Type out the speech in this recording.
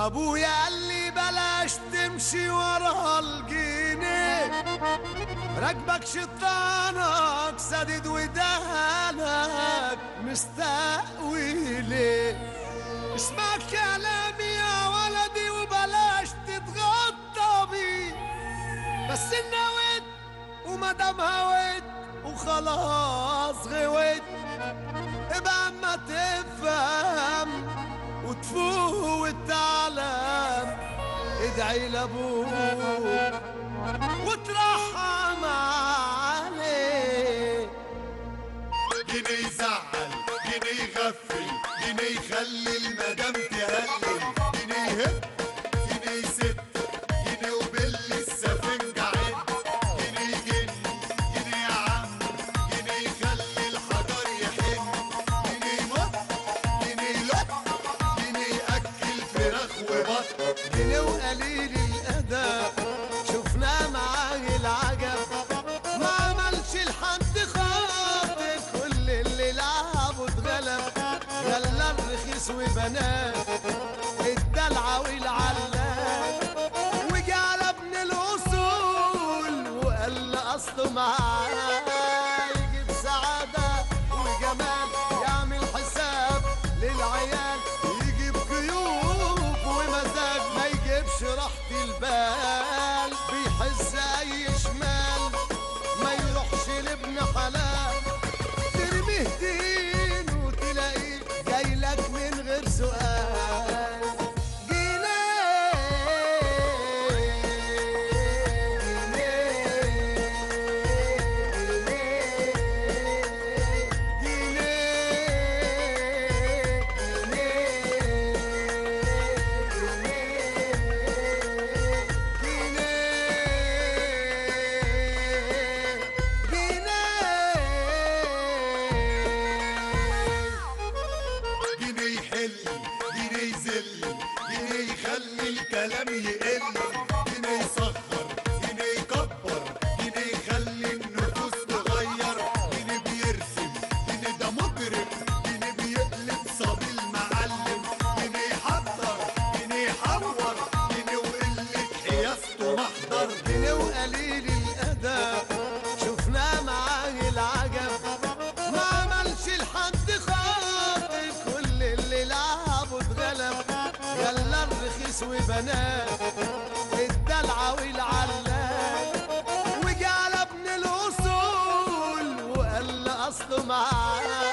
أبويا قال لي بلاش تمشي ورا الجنيه. راكبك شيطانك سدد ودهنك مستقوي ليه اسمع كلامي يا ولدي وبلاش تتغطى بيه. بس نويت ومادام هويت وخلاص غويت. ابقى اما تفهم وتفوق وتعلم ادعي لابوك وترحم عليه. جنيه يزعل جنيه يغفل جنيه يخلي المدام تهلل جنيه يهب جنيه وقليل الادب شفناه معاه العجب. ما عملش لحد خاطر. كل اللي لعبه اتغلب. غلى الرخيص وبنات قليل الأدب. شفنا معاه العجب. ما عملش لحد خاطر. كل اللي لعبه اتغلب. غلى الرخيص وبنات. الدلع والعلاب وجعل ابن الأصول. وقال أصله معاه.